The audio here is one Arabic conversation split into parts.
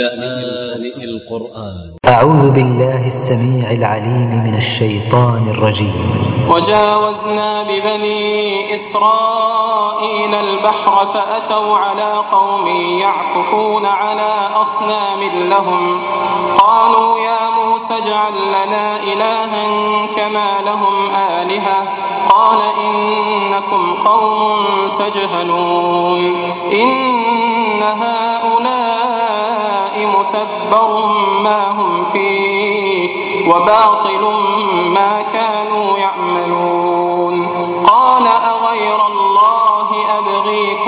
لآن القرآن. أ ع و ذ ب ا ل ل ه السميع العليم من الشيطان الرجيم. وجاوزنا ببني إسرائيل البحر فأتوا على قوم يعكفون على أصنام لهم. قالوا يا موسى اجعل لنا إلها كما لهم آلهة. قال إنكم قوم تجهلون. إن هؤلاء متبر ما هم فيه وباطل ما كانوا يعملون.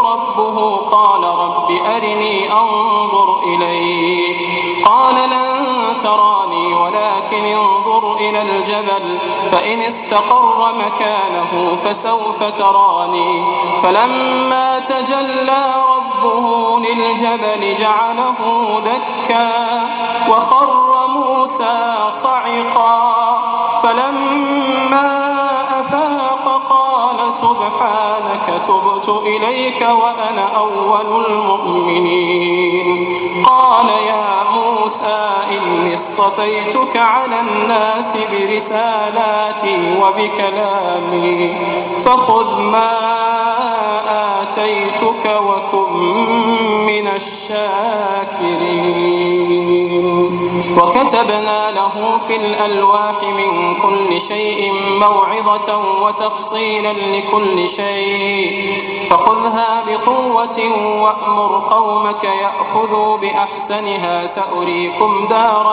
ربه قال رب أرني أنظر إليك. قال لن تراني ولكن انظر إلى الجبل فإن استقر مكانه فسوف تراني. فلما تجلى ربه للجبل جعله دكا وخر موسى صعقا. فلما أفاق سبحانك تبت إليك وأنا أول المؤمنين. إني اصطفيتك على الناس برسالاتي وبكلامي. فخذ ما آتيتك وكن من الشاكرين. وكتبنا له في الألواح من كل شيء موعظة وتفصيلا لكل شيء. فخذها بقوة وأمر قومك يأخذوا بأحسنها سأريكم دار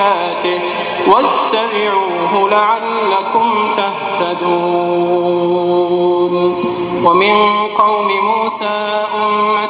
وكلماته واتبعوه لعلكم تهتدون. ومن قوم موسى أمة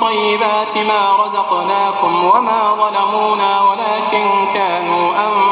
طيبات ما رزقناكم وما ظلمونا ولكن كانوا أنفسهم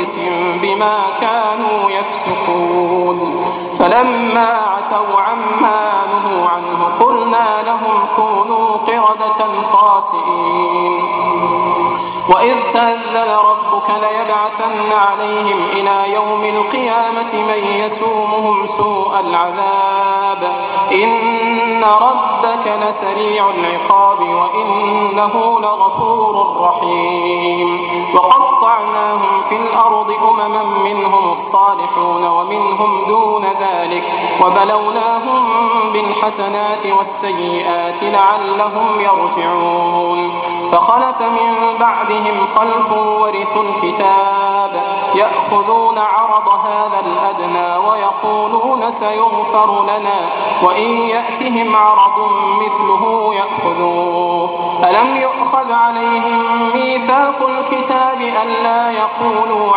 بئيس بما كانوا يفسقون. فلما عتوا عما نهوا عنه قلنا لهم كونوا قردة خاسئين. وإذ تأذن ربك ليبعثن عليهم إلى يوم القيامة من يسومهم سوء العذاب. إن ربك لسريع العقاب وإنه لغفور رحيم. وقطعناهم في الأرض أمما منهم الصالحون ومنهم دون ذلك وبلوناهم بالحسنات والسيئات لعلهم يرجعون. فخلف من بعدهم خلف ورثوا الكتاب يأخذون عرض هذا الأدنى ويقولون سيغفر لنا وإن يأتهم عرض مثله يأخذوه. ألم يؤخذ عليهم ميثاق الكتاب ألا يقولوا